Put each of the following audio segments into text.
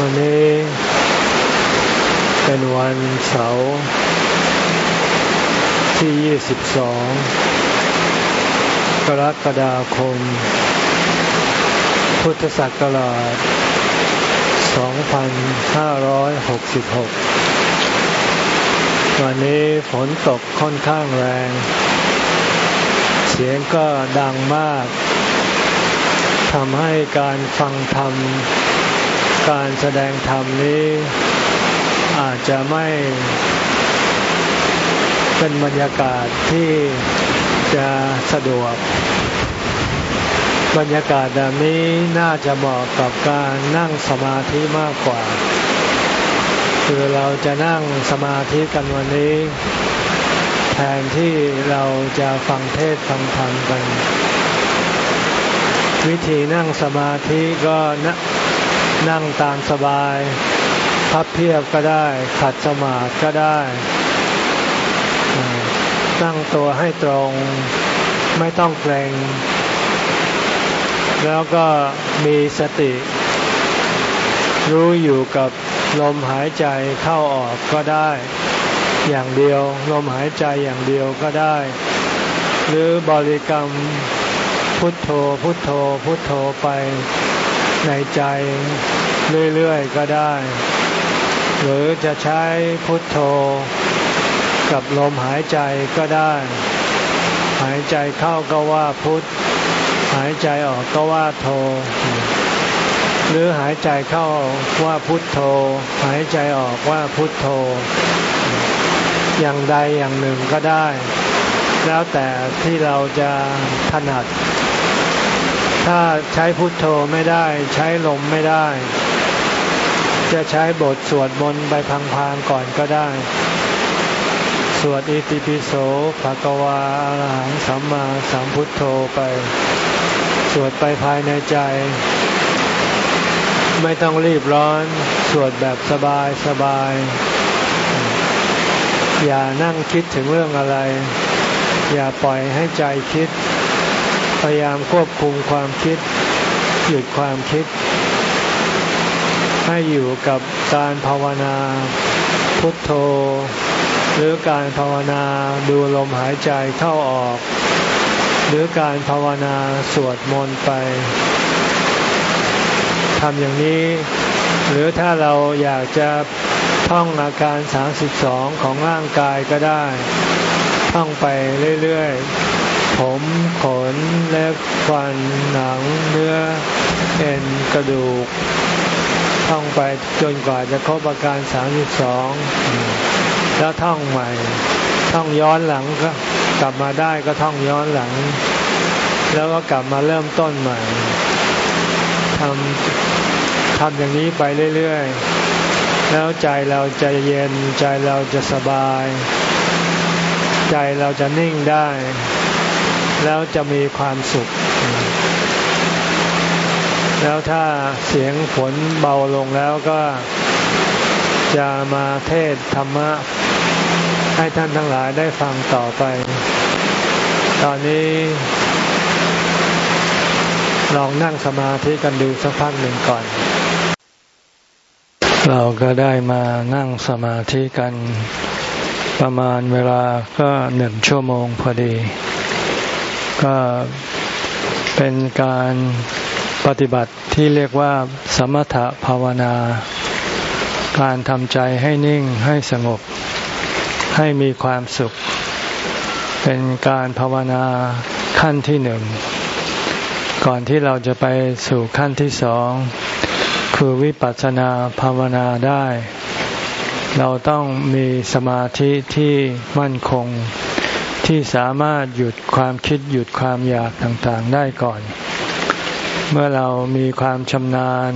วันนี้เป็นวันเสาร์ที่ 22 กรกฎาคม พุทธศักราช 2566 วันนี้ฝนตกค่อนข้างแรง เสียงก็ดังมากทำให้การฟังธรรม การแสดงธรรมนี้อาจจะไม่เป็นบรรยากาศที่จะสะดวก บรรยากาศแบบนี้น่าจะเหมาะกับการนั่งสมาธิมากกว่า คือเราจะนั่งสมาธิกันวันนี้ แทนที่เราจะฟังเทศฟังธรรมกัน วิธีนั่งสมาธิก็นะ นั่งตามสบาย พับเพียบก็ได้ ขัดสมาธิก็ได้นั่งตัวให้ตรงไม่ต้องเกรงแล้วก็มีสติ รู้อยู่กับลมหายใจเข้าออกก็ได้ อย่างเดียว ลมหายใจอย่างเดียวก็ได้ หรือบริกรรมพุทโธพุทโธพุทโธไป ในใจเรื่อยๆก็ได้ หรือจะใช้พุทโธ กับลมหายใจก็ได้ หายใจเข้าก็ว่าพุทหายใจออกก็ว่าโธหรือหายใจเข้าว่าพุทโธ หายใจออกว่าพุทโธ อย่างใดอย่างหนึ่งก็ได้ แล้วแต่ที่เราจะถนัด ถ้าใช้พุทโธไม่ได้ใช้ลมไม่ได้ จะใช้บทสวดมนต์ไปพังๆก่อนก็ได้ สวดอิติปิโสภะกวาอรหังสัมมาสัมพุทโธไป สวดไปภายในใจ ไม่ต้องรีบร้อน สวดแบบสบายสบาย อย่านั่งคิดถึงเรื่องอะไร อย่าปล่อยให้ใจคิด พยายามควบคุมความคิด หยุดความคิด ให้อยู่กับการภาวนา พุทโธ หรือการภาวนาดูลมหายใจเข้าออก หรือการภาวนาสวดมนต์ไปทำอย่างนี้ หรือถ้าเราอยากจะท่องอาการ 32 ของร่างกายก็ได้ ท่องไปเรื่อย ๆ ผมขนเล็บฟันหนังเนื้อเอ็นกระดูกท่องไปจนกว่าจะครบอาการ32 แล้วท่องใหม่ ท่องย้อนหลังก็กลับมาได้ก็ท่องย้อนหลัง แล้วก็กลับมาเริ่มต้นใหม่ทำทำอย่างนี้ไปเรื่อยๆ แล้วใจเราจะเย็นใจเราจะสบาย ใจเราจะนิ่งได้ แล้วจะมีความสุข แล้วถ้าเสียงฝนเบาลงแล้วก็จะมาเทศธรรมะ ให้ท่านทั้งหลายได้ฟังต่อไป ตอนนี้ ลองนั่งสมาธิกันดูสักพักหนึ่งก่อน เราก็ได้มานั่งสมาธิกันประมาณเวลาก็หนึ่งชั่วโมงพอดี ก็เป็นการปฏิบัติที่เรียกว่า สมถภาวนา การทำใจให้นิ่งให้สงบ ให้มีความสุข เป็นการภาวนาขั้นที่หนึ่ง ก่อนที่เราจะไปสู่ขั้นที่สอง คือวิปัสสนาภาวนาได้ เราต้องมีสมาธิที่มั่นคง ที่สามารถหยุดความคิดหยุดความอยากต่างๆได้ก่อน เมื่อเรามีความชำนาญ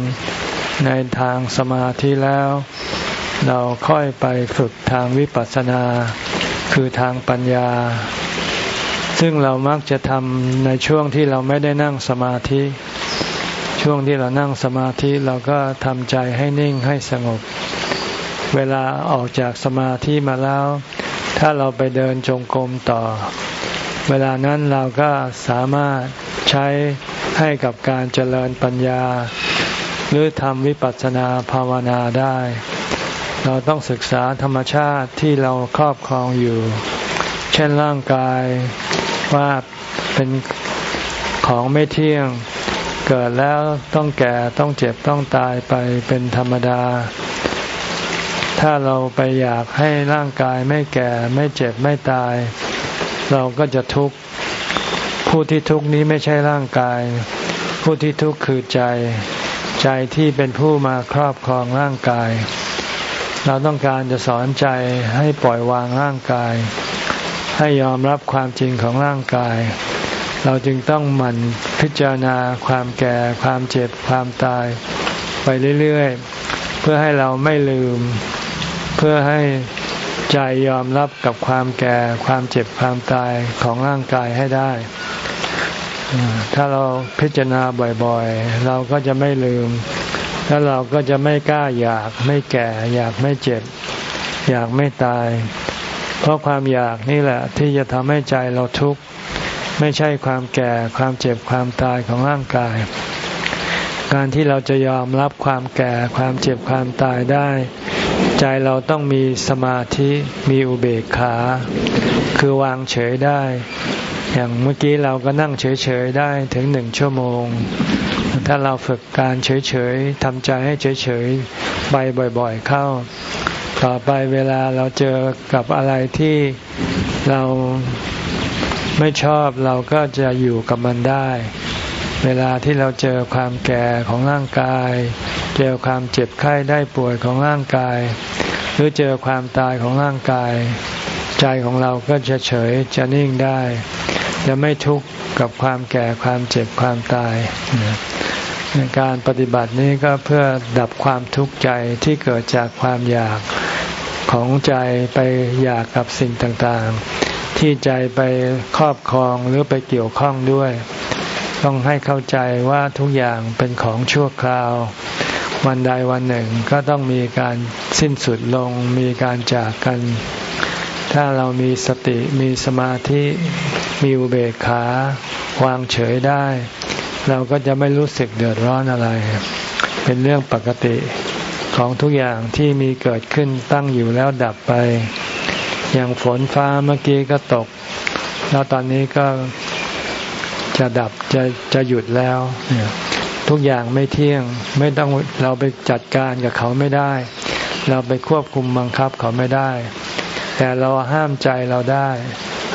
ในทางสมาธิแล้ว เราค่อยไปฝึกทางวิปัสสนา คือทางปัญญา ซึ่งเรามักจะทำในช่วงที่เราไม่ได้นั่งสมาธิ ช่วงที่เรานั่งสมาธิเราก็ทำใจให้นิ่งให้สงบ เวลาออกจากสมาธิมาแล้ว ถ้าเราไปเดินจงกรมต่อ เวลานั้นเราก็สามารถใช้ให้กับการเจริญปัญญา หรือทำวิปัสสนาภาวนาได้ เราต้องศึกษาธรรมชาติที่เราครอบครองอยู่ เช่นร่างกายว่าเป็นของไม่เที่ยง เกิดแล้วต้องแก่ต้องเจ็บต้องตายไปเป็นธรรมดา ถ้าเราไปอยากให้ร่างกายไม่แก่ไม่เจ็บไม่ตาย เราก็จะทุกข์ผู้ที่ทุกข์นี้ไม่ใช่ร่างกาย ผู้ที่ทุกข์คือใจ ใจที่เป็นผู้มาครอบครองร่างกาย เราต้องการจะสอนใจให้ปล่อยวางร่างกาย ให้ยอมรับความจริงของร่างกาย เราจึงต้องหมั่นพิจารณาความแก่ ความเจ็บความตาย ไปเรื่อย ๆ เพื่อให้เราไม่ลืม เพื่อให้ใจยอมรับกับความแก่ความเจ็บความตายของร่างกายให้ได้ ถ้าเราพิจารณาบ่อยๆ เราก็จะไม่ลืม แล้วเราก็จะไม่กล้าอยากไม่แก่ อยากไม่เจ็บ อยากไม่ตาย เพราะความอยากนี่แหละ ที่จะทำให้ใจเราทุกข์ไม่ใช่ความแก่ความเจ็บความตายของร่างกาย การที่เราจะยอมรับความแก่ความเจ็บความตายได้ ใจเราต้องมีสมาธิมีอุเบกขา คือวางเฉยได้ อย่างเมื่อกี้เราก็นั่งเฉยๆได้ถึงหนึ่งชั่วโมง ถ้าเราฝึกการเฉยๆทำใจให้เฉยๆไปบ่อย ๆ เข้า ต่อไปเวลาเราเจอกับอะไรที่เราไม่ชอบเราก็จะอยู่กับมันได้ เวลาที่เราเจอความแก่ของร่างกาย เจอความเจ็บไข้ได้ป่วยของร่างกาย หรือเจอความตายของร่างกาย ใจของเราก็จะเฉยจะนิ่งได้ จะไม่ทุกข์กับความแก่ความเจ็บความตาย การปฏิบัตินี้ก็เพื่อดับความทุกข์ใจที่เกิดจากความอยากของใจไปอยากกับสิ่งต่างๆ ที่ใจไปครอบครองหรือไปเกี่ยวข้องด้วย ต้องให้เข้าใจว่าทุกอย่างเป็นของชั่วคราว วันใดวันหนึ่งก็ต้องมีการสิ้นสุดลง มีการจากกัน ถ้าเรามีสติมีสมาธิมีอุเบกขาวางเฉยได้ เราก็จะไม่รู้สึกเดือดร้อนอะไร เป็นเรื่องปกติของทุกอย่างที่มีเกิดขึ้นตั้งอยู่แล้วดับไป อย่างฝนฟ้าเมื่อกี้ก็ตก แล้วตอนนี้ก็จะดับจะจะหยุดแล้ว ทุกอย่างไม่เที่ยง ไม่ต้องเราไปจัดการกับเขาไม่ได้ เราไปควบคุมบังคับเขาไม่ได้ แต่เราห้ามใจเราได้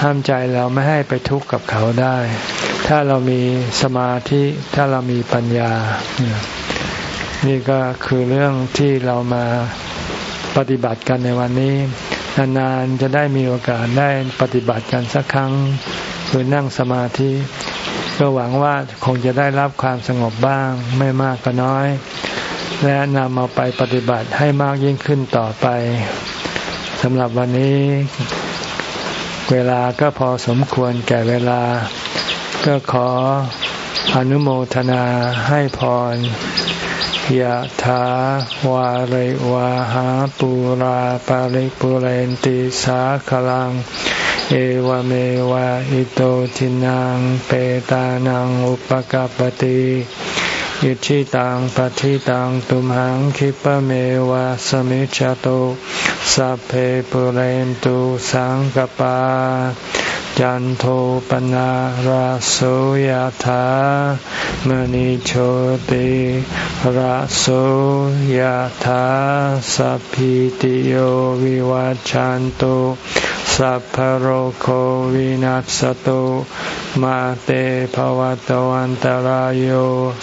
ห้ามใจเราไม่ให้ไปทุกข์กับเขาได้ ถ้าเรามีสมาธิถ้าเรามีปัญญา นี่ก็คือเรื่องที่เรามาปฏิบัติกันในวันนี้ นานๆจะได้มีโอกาสได้ปฏิบัติกันสักครั้งคือนั่งสมาธิ ก็หวังว่าคงจะได้รับความสงบบ้างไม่มากก็น้อย และนำมาไปปฏิบัติให้มากยิ่งขึ้นต่อไปสำหรับวันนี้ เวลาก็พอสมควรแก่เวลา ก็ขออนุโมทนาให้พรยะถาวาริวาหาปุราปาริปุเรนติสาขลัง เอวเมวะอิโตทินังเปตานังอุปกปติยิชิตังปฏิตังตุมหังคิปะเมวะสมิจจตุสัพเพปุเรนตุสังกปาจันโทปนะราโสยธามณิโชติราโสยธาสัพพิติโยวิวัจจันตุ สัพพโรโควินัสตุมาเตภวะตวันตารโย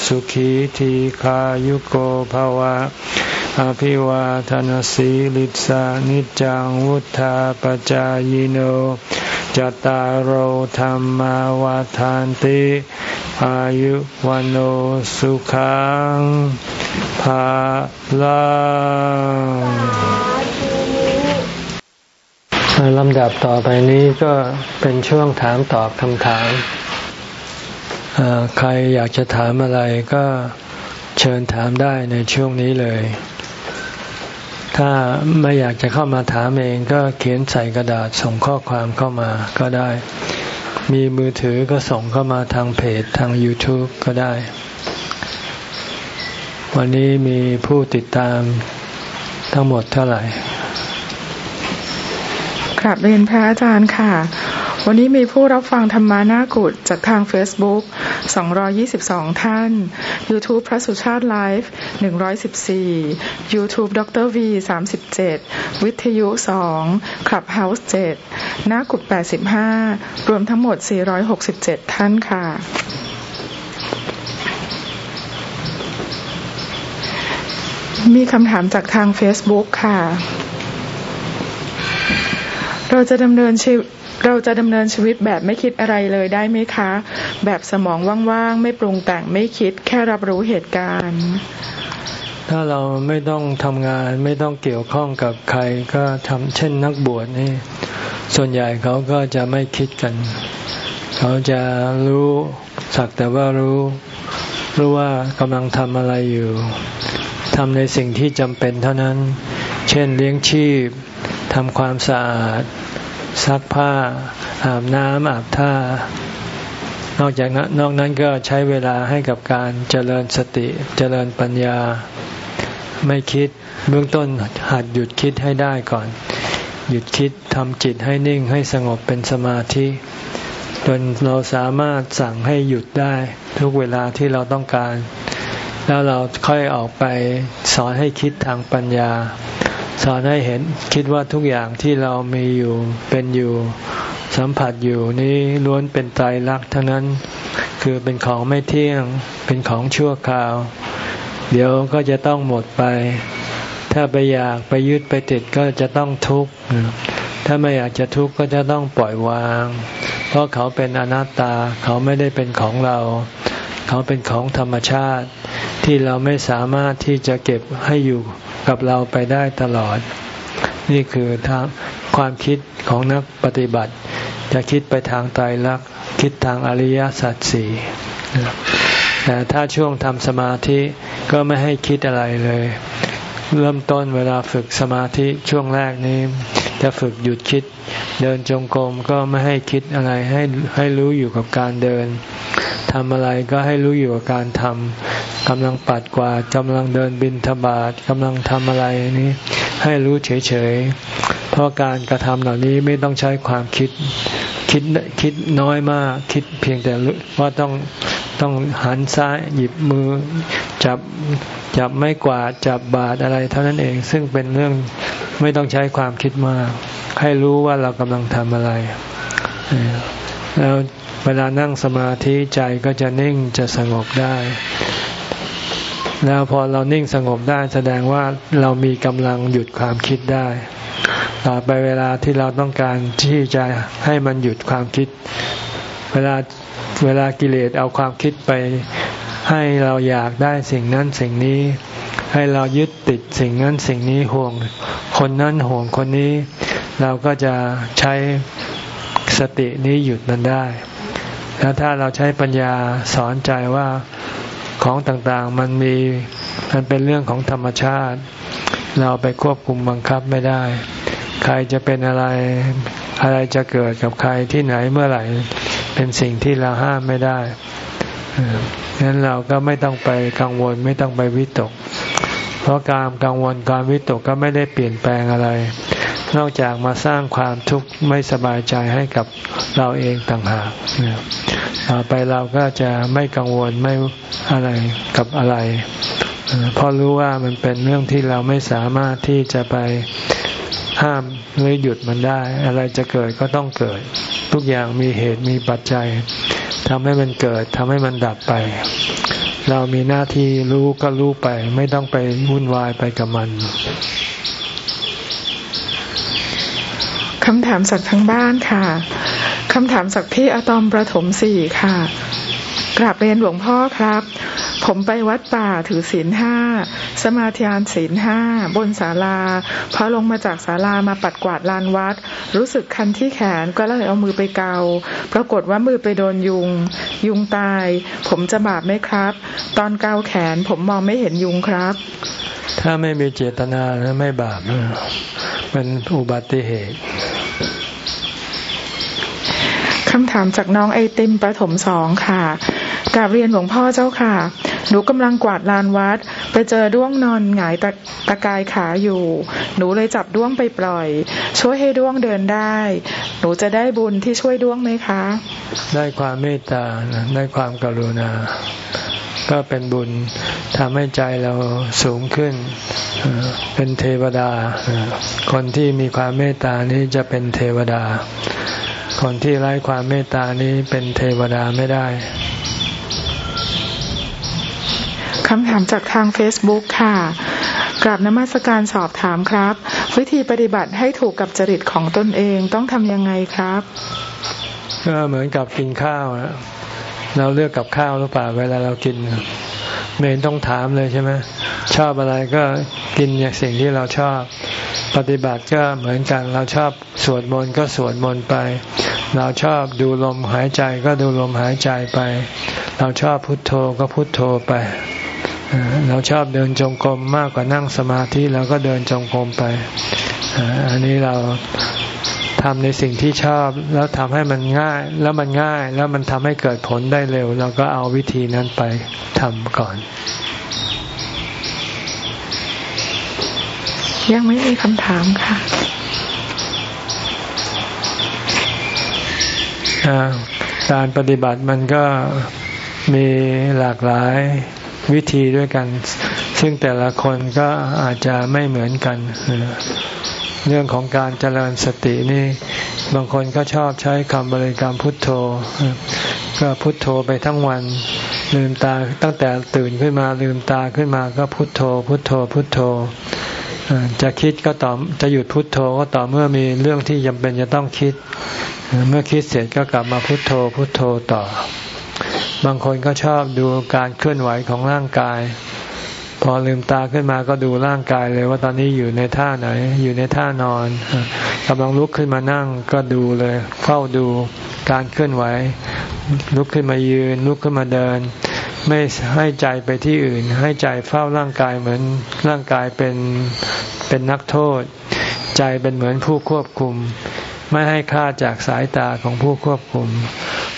สุขีทีขายุโกภวะ อภิวาทนสีลิสานิจังวุธาปจายโนจตารโหธรรมวาทานติอายุวันโอสุขังภาลัง ลำดับต่อไปนี้ก็เป็นช่วงถามตอบคำถาม ใครอยากจะถามอะไรก็เชิญถามได้ในช่วงนี้เลย ถ้าไม่อยากจะเข้ามาถามเองก็เขียนใส่กระดาษส่งข้อความเข้ามาก็ได้ มีมือถือก็ส่งเข้ามาทางเพจทาง YouTube ก็ได้ วันนี้มีผู้ติดตามทั้งหมดเท่าไหร่ ครับเรียนพระอาจารย์ค่ะ วันนี้มีผู้รับฟังธรรมานากุฏจากทาง Facebook 222 ท่าน YouTube พระสุชาติไลฟ์114 YouTube ดร V 37 วิทยุ2 Clubhouse 7นากุฏ85 รวมทั้งหมด 467 ท่านค่ะมีคำถามจากทาง Facebook ค่ะ เราจะดำเนินชีวิตเราจะดำเนินชีวิตแบบไม่คิดอะไรเลยได้ไหมคะ แบบสมองว่างๆ ไม่ปรุงแต่งไม่คิดแค่รับรู้เหตุการณ์ ถ้าเราไม่ต้องทำงานไม่ต้องเกี่ยวข้องกับใครก็ทำเช่นนักบวชนี่ ส่วนใหญ่เขาก็จะไม่คิดกัน เขาจะรู้สักแต่ว่ารู้ รู้ว่ากำลังทำอะไรอยู่ทำในสิ่งที่จำเป็นเท่านั้น เช่นเลี้ยงชีพ ทำความสะอาด ซักผ้า อาบน้ำอาบท่า นอกจากนั้นนอกนั้นก็ใช้เวลาให้กับการเจริญสติเจริญปัญญา ไม่คิดเบื้องต้นหัดหยุดคิดให้ได้ก่อน หยุดคิดทำจิตให้นิ่งให้สงบเป็นสมาธิจนเราสามารถสั่งให้หยุดได้ทุกเวลาที่เราต้องการ แล้วเราค่อยออกไปสอนให้คิดทางปัญญา สอนให้เห็นคิดว่าทุกอย่างที่เรามีอยู่เป็นอยู่ สัมผัสอยู่นี้ล้วนเป็นไตรลักษณ์ทั้งนั้นคือเป็นของไม่เที่ยงเป็นของชั่วคราว เดี๋ยวก็จะต้องหมดไป ถ้าไปอยากไปยึดไปติดก็จะต้องทุกข์ถ้าไม่อยากจะทุกข์ก็จะต้องปล่อยวาง เพราะเขาเป็นอนัตตาเขาไม่ได้เป็นของเรา เขาเป็นของธรรมชาติที่เราไม่สามารถที่จะเก็บให้อยู่ กับเราไปได้ตลอด นี่คือทางความคิดของนักปฏิบัติ จะคิดไปทางไตรลักษณ์คิดทางอริยสัจสี่แต่ถ้าช่วงทำสมาธิก็ไม่ให้คิดอะไรเลย เริ่มต้นเวลาฝึกสมาธิช่วงแรกนี้จะฝึกหยุดคิด เดินจงกรมก็ไม่ให้คิดอะไรให้ให้รู้อยู่กับการเดิน ทำอะไรก็ให้รู้อยู่กับการทำกำลังปัดกวาดกำลังเดินบินทบาทกำลังทำอะไรนี้ให้รู้เฉยๆ เพราะการกระทำเหล่านี้ไม่ต้องใช้ความคิด คิดคิดน้อยมาก คิดเพียงแต่ว่าต้องต้องหันซ้ายหยิบมือ จับจับไม่กวาดจับบาดอะไรเท่านั้นเอง ซึ่งเป็นเรื่องไม่ต้องใช้ความคิดมาก ให้รู้ว่าเรากำลังทำอะไร แล้วเวลานั่งสมาธิใจก็จะนิ่งจะสงบได้ แล้วพอเรานิ่งสงบได้แสดงว่าเรามีกำลังหยุดความคิดได้ ต่อไปเวลาที่เราต้องการที่จะให้มันหยุดความคิด เวลาเวลากิเลสเอาความคิดไป ให้เราอยากได้สิ่งนั้นสิ่งนี้ ให้เรายึดติดสิ่งนั้นสิ่งนี้ห่วง คนนั้นห่วงคนนี้ เราก็จะใช้ สตินี้หยุดมันได้ แล้วถ้าเราใช้ปัญญาสอนใจว่าของต่างๆมันมีมันเป็นเรื่องของธรรมชาติ เราไปควบคุมบังคับไม่ได้ ใครจะเป็นอะไรอะไรจะเกิดกับใครที่ไหนเมื่อไหร่ เป็นสิ่งที่เราห้ามไม่ได้ดังนั้นเราก็ไม่ต้องไปกังวลไม่ต้องไปวิตก เพราะการกังวลการวิตกก็ไม่ได้เปลี่ยนแปลงอะไร นอกจากมาสร้างความทุกข์ไม่สบายใจให้กับเราเองต่างหากต่อไปเราก็จะไม่กังวลไม่อะไรกับอะไร เพราะรู้ว่ามันเป็นเรื่องที่เราไม่สามารถที่จะไปห้ามหรือหยุดมันได้ อะไรจะเกิดก็ต้องเกิด ทุกอย่างมีเหตุมีปัจจัยทำให้มันเกิดทำให้มันดับไป เรามีหน้าที่รู้ก็รู้ไป ไม่ต้องไปวุ่นวายไปกับมัน คำถามจากทางบ้านค่ะ คำถามจากพี่อะตอมประถมสี่ค่ะ กราบเรียนหลวงพ่อครับ ผมไปวัดป่าถือศีลห้า สมาทานศีลห้า บนศาลา พอลงมาจากศาลามาปัดกวาดลานวัด รู้สึกคันที่แขนก็เลยเอามือไปเกา ปรากฏว่ามือไปโดนยุง ยุงตาย ผมจะบาปไหมครับ ตอนเกาแขนผมมองไม่เห็นยุงครับถ้าไม่มีเจตนาแล้วไม่บาปเป็นอุบัติเหตุ คำถามจากน้องไอติมประถมสองค่ะกาบเรียนหลวงพ่อเจ้าค่ะ หนูกำลังกวาดลานวัด ไปเจอด้วงนอนหงายตะตะกายขาอยู่ หนูเลยจับด้วงไปปล่อย ช่วยให้ด้วงเดินได้ หนูจะได้บุญที่ช่วยด้วงไหมคะ ได้ความเมตตา ได้ความกรุณา ก็เป็นบุญทำให้ใจเราสูงขึ้น เป็นเทวดา คนที่มีความเมตตานี้จะเป็นเทวดา คนที่ไร้ความเมตตานี้เป็นเทวดาไม่ได้คำถามจากทาง Facebook ค่ะ กราบนมัสการสอบถามครับ วิธีปฏิบัติให้ถูกกับจริตของตนเองต้องทำยังไงครับก็เหมือนกับกินข้าวเราเลือกกับข้าวหรือเปล่าเวลาเรากินเมนต้องถามเลยใช่ไหมชอบอะไรก็กินอย่างสิ่งที่เราชอบ ปฏิบัติก็เหมือนกันเราชอบสวดมนต์ก็สวดมนต์ไป เราชอบดูลมหายใจก็ดูลมหายใจไป เราชอบพุทโธก็พุทโธไป เราชอบเดินจงกรมมากกว่านั่งสมาธิเราก็เดินจงกรมไป อันนี้เราทำในสิ่งที่ชอบแล้วทำให้มันง่าย แล้วมันง่าย แล้วมันทำให้เกิดผลได้เร็ว เราก็เอาวิธีนั้นไปทำก่อน ยังไม่มีคำถามค่ะ การปฏิบัติมันก็มีหลากหลายวิธีด้วยกัน ซึ่งแต่ละคนก็อาจจะไม่เหมือนกัน เรื่องของการเจริญสตินี่ บางคนก็ชอบใช้คำบริกรรมพุทโธ ก็พุทโธไปทั้งวัน ลืมตาตั้งแต่ตื่นขึ้นมาลืมตาขึ้นมาก็พุทโธ พุทโธพุทโธ จะคิดก็ต่อจะหยุดพุทโธก็ต่อเมื่อมีเรื่องที่จำเป็นจะต้องคิด เมื่อคิดเสร็จก็กลับมาพุทโธพุทโธต่อ บางคนก็ชอบดูการเคลื่อนไหวของร่างกาย พอลืมตาขึ้นมาก็ดูร่างกายเลยว่าตอนนี้อยู่ในท่าไหน อยู่ในท่านอนกำลังลุกขึ้นมานั่งก็ดูเลย เฝ้าดูการเคลื่อนไหว ลุกขึ้นมายืน ลุกขึ้นมาเดิน ไม่ให้ใจไปที่อื่น ให้ใจเฝ้าร่างกายเหมือนร่างกายเป็นเป็นนักโทษ ใจเป็นเหมือนผู้ควบคุม ไม่ให้ค่าจากสายตาของผู้ควบคุม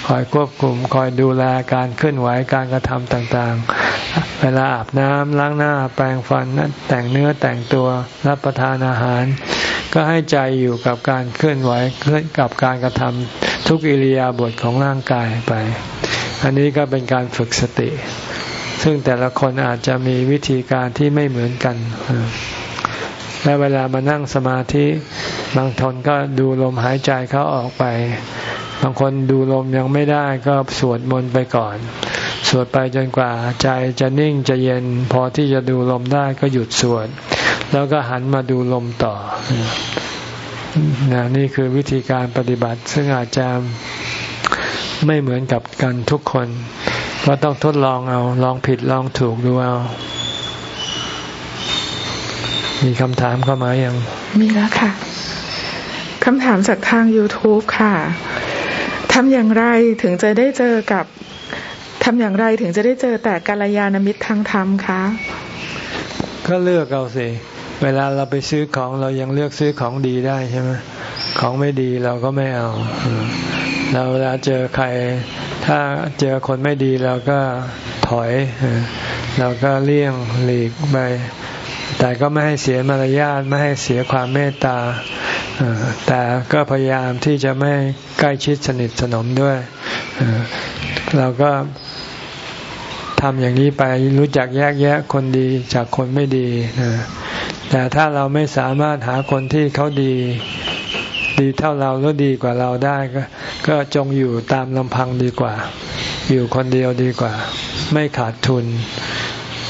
คอยควบคุม คอยดูแลการเคลื่อนไหวการกระทำต่างๆ เวลาอาบน้ำล้างหน้าแปรงฟันแต่งเนื้อแต่งตัวรับประทานอาหาร ก็ให้ใจอยู่กับการเคลื่อนไหวเคลื่อนกับการกระทำทุกอิริยาบถของร่างกายไป อันนี้ก็เป็นการฝึกสติ ซึ่งแต่ละคนอาจจะมีวิธีการที่ไม่เหมือนกันและเวลามานั่งสมาธิบางทนก็ดูลมหายใจเขาออกไป บางคนดูลมยังไม่ได้ก็สวดมนต์ไปก่อน สวดไปจนกว่าใจจะนิ่งจะเย็น พอที่จะดูลมได้ก็หยุดสวด แล้วก็หันมาดูลมต่อนะนี่คือวิธีการปฏิบัติ ซึ่งอาจจะ ไม่เหมือนกับกันทุกคนก็ต้องทดลองเอาลองผิดลองถูกดูเอา มีคำถามเข้ามายังมีแล้วค่ะคำถามจากทาง YouTube ค่ะทำอย่างไรถึงจะได้เจอกับทำอย่างไรถึงจะได้เจอแต่กัลยาณมิตรทางธรรมคะก็เลือกเอาสิเวลาเราไปซื้อของเรายังเลือกซื้อของดีได้ใช่ไหมของไม่ดีเราก็ไม่เอา เราเวลาเจอใคร ถ้าเจอคนไม่ดีเราก็ถอย เราก็เลี่ยงหลีกไป แต่ก็ไม่ให้เสียมารยาทไม่ให้เสียความเมตตาแต่ก็พยายามที่จะไม่ใกล้ชิดสนิทสนมด้วย เราก็ทำอย่างนี้ไปรู้จักแยกแยะคนดีจากคนไม่ดีแต่ถ้าเราไม่สามารถหาคนที่เขาดี ดีเท่าเราหรือดีกว่าเราได้ก็ก็จงอยู่ตามลำพังดีกว่า อยู่คนเดียวดีกว่า ไม่ขาดทุน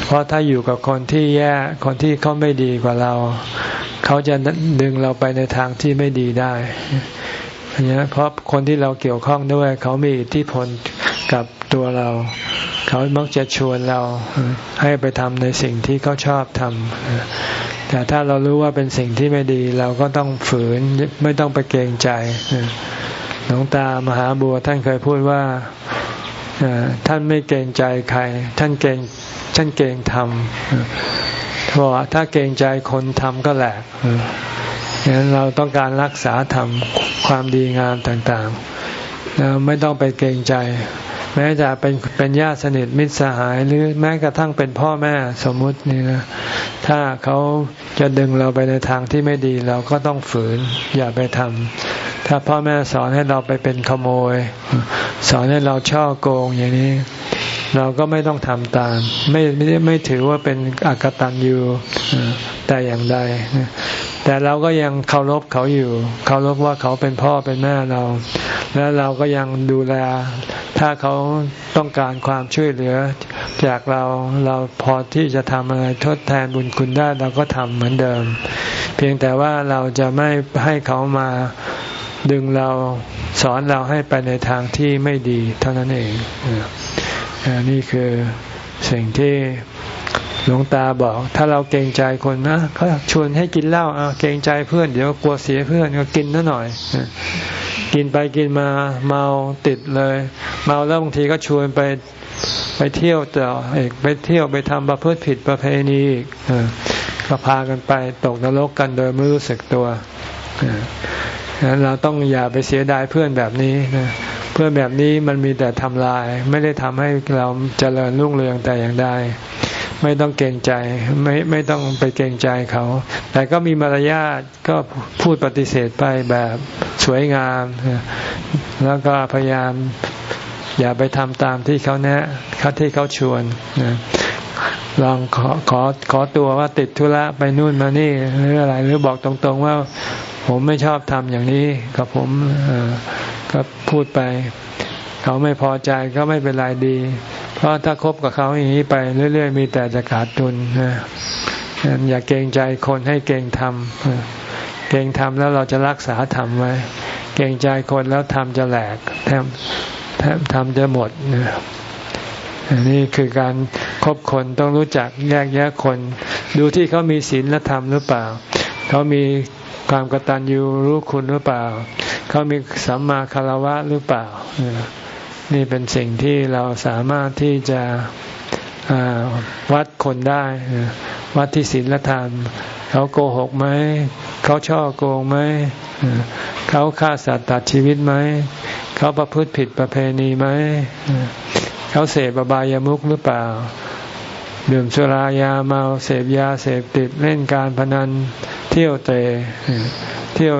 เพราะถ้าอยู่กับคนที่แย่คนที่เขาไม่ดีกว่าเรา เขาจะดึงเราไปในทางที่ไม่ดีได้เนี่ยเพราะคนที่เราเกี่ยวข้องด้วย เขามีอิทธิพลกับตัวเรา เขามักจะชวนเราให้ไปทำในสิ่งที่เขาชอบทำ แต่ถ้าเรารู้ว่าเป็นสิ่งที่ไม่ดี เราก็ต้องฝืนไม่ต้องไปเกรงใจหลวงตามหาบัวท่านเคยพูดว่าท่านไม่เกรงใจใคร ท่านเกรงท่านเกรงธรรมเพราะถ้าเกรงใจคนทำก็แหลกดังนั้นเราต้องการรักษาธรรมความดีงามต่างๆ ไม่ต้องไปเกรงใจ แม้จะเป็นเป็นญาติสนิทมิตรสหายหรือแม้กระทั่งเป็นพ่อแม่สมมุตินี่นะถ้าเขาจะดึงเราไปในทางที่ไม่ดีเราก็ต้องฝืน อย่าไปทำถ้าพ่อแม่สอนให้เราไปเป็นขโมย สอนให้เราช่อโกงอย่างนี้ เราก็ไม่ต้องทำตาม ไม่ไม่ไม่ถือว่าเป็นอกตันยูแต่อย่างใด แต่เราก็ยังเคารพเขาอยู่ เคารพว่าเขาเป็นพ่อเป็นแม่เรา แล้วเราก็ยังดูแล ถ้าเขาต้องการความช่วยเหลือ จากเราเราพอที่จะทำอะไรทดแทนบุญคุณได้เราก็ทำเหมือนเดิม เพียงแต่ว่าเราจะไม่ให้เขามาดึงเราสอนเราให้ไปในทางที่ไม่ดีเท่านั้นเองนี่คือสิ่งที่ หลวงตาบอก ถ้าเราเกรงใจคนนะเขาชวนให้กินเหล้าเอาเกรงใจเพื่อน เดี๋ยวกลัวเสียเพื่อนก็กินนิดหน่อย กินไปกินมาเมาติดเลย เมาแล้วบางทีก็ชวนไปไปเที่ยวต่อเอกไปเที่ยวไปทำประพฤติผิดประเพณีอีกก็พากันไปตกนรกกันโดยไม่รู้สึกตัวนั้นเราต้องอย่าไปเสียดายเพื่อนแบบนี้นะเพื่อนแบบนี้มันมีแต่ทำลาย ไม่ได้ทำให้เราเจริญรุ่งเรืองแต่อย่างใด ไม่ต้องเกรงใจไม่ไม่ต้องไปเกรงใจเขา แต่ก็มีมารยาทก็พูดปฏิเสธไปแบบสวยงาม แล้วก็พยายามอย่าไปทำตามที่เขาแนะเขาที่เขาชวนลองขอขอขอตัวว่าติดธุระไปนู่นมานี่หรืออะไร หรือบอกตรงๆว่าผมไม่ชอบทำอย่างนี้กับผมก็พูดไป เขาไม่พอใจก็ไม่เป็นไรดี เพราะถ้าคบกับเขาอย่างนี้ไปเรื่อย ๆ มีแต่จะขาดทุนนะอย่าเกรงใจคนให้เกรงธรรมเกรงธรรมแล้วเราจะรักษาธรรมไว้ เกรงใจคนแล้วธรรมจะแหลกแทมธรรมจะหมดนะนี่คือการคบคนต้องรู้จักแยกแยะคน ดูที่เขามีศีลและธรรมหรือเปล่า เขามีความกตัญญูรู้คุณหรือเปล่า เขามีสัมมาคารวะหรือเปล่า นี่เป็นสิ่งที่เราสามารถที่จะวัดคนได้ วัดที่ศีลธรรม เขาโกหกไหม เขาช่อโกงไหม เขาฆ่าสัตว์ตัดชีวิตไหม เขาประพฤติผิดประเพณีไหม เขาเสพบายามุขหรือเปล่า ดื่มสุรายาเมาเสพยาเสพติดเล่นการพนันเที่ยวเตะเที่ยว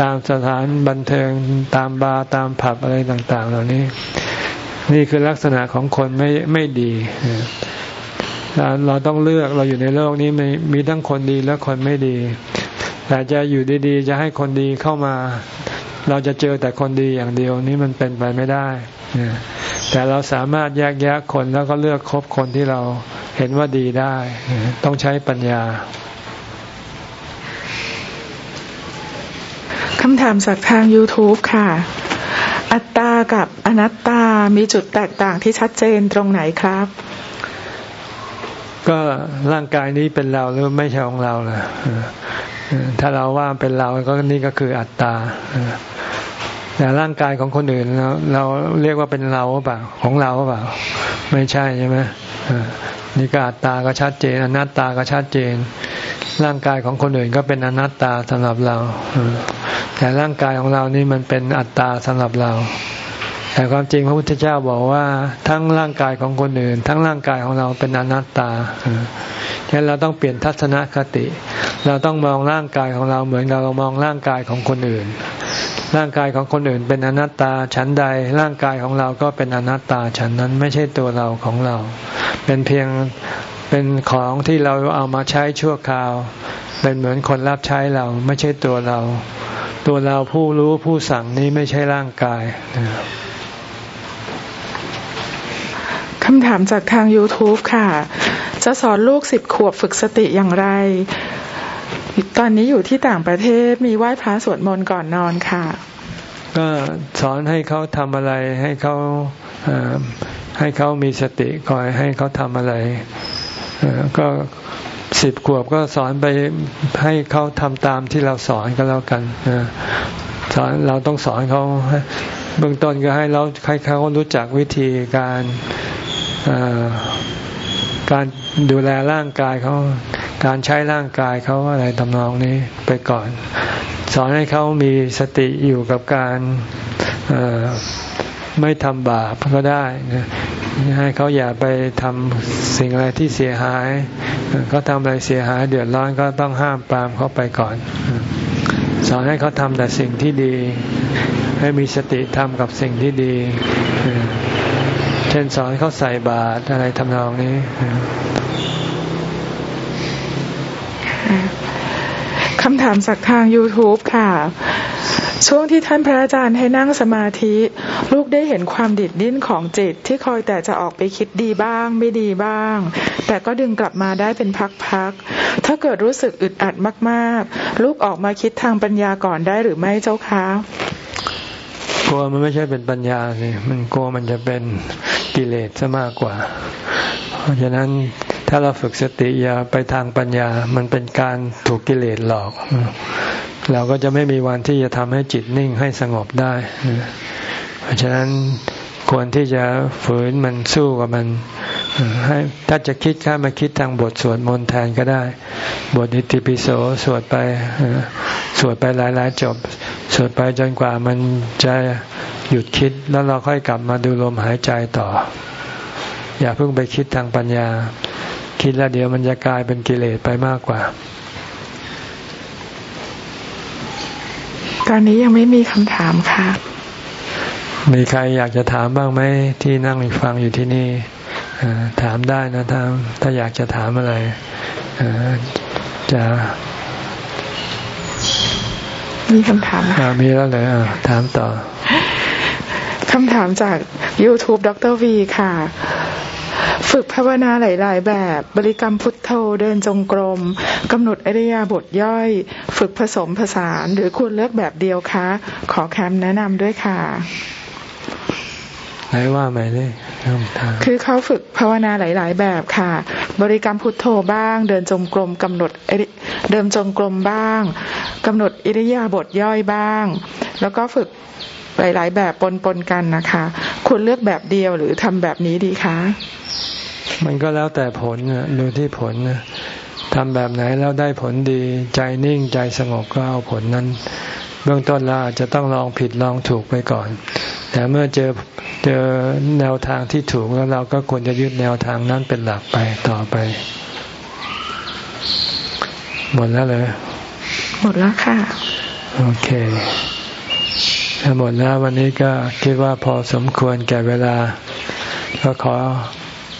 ตามสถานบันเทิงตามบาร์ตามผับอะไรต่าง ๆ เหล่านี้ นี่คือลักษณะของคนไม่ไม่ดีเราต้องเลือกเราอยู่ในโลกนี้มีมีทั้งคนดีและคนไม่ดี แต่จะอยู่ดีๆ จะให้คนดีเข้ามา เราจะเจอแต่คนดีอย่างเดียวนี้มันเป็นไปไม่ได้ แต่เราสามารถแยกแยะคนแล้วก็เลือกคบคนที่เราเห็นว่าดีได้ ต้องใช้ปัญญาคำถามจากทาง YouTube ค่ะ อัตตากับอนัตตามีจุดแตกต่างที่ชัดเจนตรงไหนครับ ก็ร่างกายนี้เป็นเราหรือไม่ใช่ของเราล่ะถ้าเราว่าเป็นเราก็นี่ก็คืออัตตาแต่ร่างกายของคนอื่นเราเราเรียกว่าเป็นเราเปล่าของเราเปล่า ไม่ใช่ใช่ไหมนี่ก็อัตตาก็ชัดเจน อนัตตาก็ชัดเจน ร่างกายของคนอื่นก็เป็นอนัตตาสำหรับเรา แต่ร่างกายของเรานี่มันเป็นอัตตาสำหรับเรา แต่ความจริงพระพุทธเจ้าบอกว่า ทั้งร่างกายของคนอื่น ทั้งร่างกายของเราเป็นอนัตตาฉะนั้นเราต้องเปลี่ยนทัศนคติ เราต้องมองร่างกายของเราเหมือนเรามองร่างกายของคนอื่น ร่างกายของคนอื่นเป็นอนัตตาฉันใด ร่างกายของเราก็เป็นอนัตตาฉันนั้นไม่ใช่ตัวเราของเรา เป็นเพียงเป็นของที่เราเอามาใช้ชั่วคราว เป็นเหมือนคนรับใช้เราไม่ใช่ตัวเรา ตัวเราผู้รู้ผู้สั่งนี้ไม่ใช่ร่างกายคำถามจากทาง YouTube ค่ะ จะสอนลูกสิบขวบฝึกสติอย่างไร ตอนนี้อยู่ที่ต่างประเทศมีไหว้พระสวดมนต์ก่อนนอนค่ะ ก็สอนให้เขาทำอะไรให้เขาให้เขามีสติคอยให้เขาทำอะไรก็ สิบขวบก็สอนไปให้เขาทำตามที่เราสอนก็แล้วกันสอนเราต้องสอนเขาเบื้องต้นก็ให้เราให้เขารู้จักวิธีการการดูแลร่างกายเขาการใช้ร่างกายเขาอะไรทำนองนี้ไปก่อน สอนให้เขามีสติอยู่กับการไม่ทำบาปก็ได้นะให้เขาอย่าไปทำสิ่งอะไรที่เสียหาย เขาทำอะไรเสียหายเดือดร้อนก็ต้องห้ามปรามเขาไปก่อน สอนให้เขาทำแต่สิ่งที่ดี ให้มีสติทำกับสิ่งที่ดี เช่นสอนเขาใส่บาตรอะไรทำนองนี้คำถามจากทาง YouTube ค่ะ ช่วงที่ท่านพระอาจารย์ให้นั่งสมาธิ ลูกได้เห็นความดิดดิ้นของจิตที่คอยแต่จะออกไปคิดดีบ้าง ไม่ดีบ้าง แต่ก็ดึงกลับมาได้เป็นพักๆถ้าเกิดรู้สึกอึดอัดมากๆ ลูกออกมาคิดทางปัญญาก่อนได้หรือไม่เจ้าคะกลัวมันไม่ใช่เป็นปัญญาสิมันกลัวมันจะเป็นกิเลสซะมากกว่า เพราะฉะนั้น ถ้าเราฝึกสติอย่าไปทางปัญญา มันเป็นการถูกกิเลสหลอก เราก็จะไม่มีวันที่จะทำให้จิตนิ่งให้สงบได้ เพราะฉะนั้นควรที่จะฝืนมันสู้กับมันให้ถ้าจะคิดข้ามาคิดทางบทสวดมนต์แทนก็ได้ บทอิติปิโสสวดไปสวดไปหลายๆจบ สวดไปจนกว่ามันจะหยุดคิดแล้วเราค่อยกลับมาดูลมหายใจต่อ อย่าเพิ่งไปคิดทางปัญญา คิดแล้วเดี๋ยวมันจะกลายเป็นกิเลสไปมากกว่า ตอนนี้ยังไม่มีคำถามค่ะ มีใครอยากจะถามบ้างไหมที่นั่งฟังอยู่ที่นี่ถามได้นะถ้าถ้าอยากจะถามอะไรจะมีคำถามมีแล้วเลยถามต่อคำถามจาก YouTube ดรวีค่ะ ฝึกภาวนาหลาย ๆ แบบ บริกรรมพุทโธเดินจงกรมกำหนดอริยาบทย่อย ฝึกผสมผสาน หรือควรเลือกแบบเดียวคะ ขอคำแนะนำด้วยค่ะไหนว่าไหมเลยคือเขาฝึกภาวนาหลาย ๆ แบบค่ะ บริกรรมพุทโธบ้าง เดินจงกรมกำหนดเดินจงกรมบ้างกำหนดอิริยาบถย่อยบ้าง แล้วก็ฝึกหลาย ๆ แบบปน ๆ กันนะคะ ควรเลือกแบบเดียวหรือทำแบบนี้ดีคะ มันก็แล้วแต่ผลดูที่ผลทำแบบไหนแล้วได้ผลดีใจนิ่งใจสงบก็เอาผลนั้น เบื้องต้นเราอาจจะต้องลองผิดลองถูกไปก่อน แต่เมื่อเจอเจอแนวทางที่ถูกแล้วเราก็ควรจะยึดแนวทางนั้นเป็นหลักไปต่อไป หมดแล้วเลยหมดแล้วค่ะ โอเคถ้าหมดแล้ววันนี้ก็คิดว่าพอสมควรแก่เวลา ก็ขอ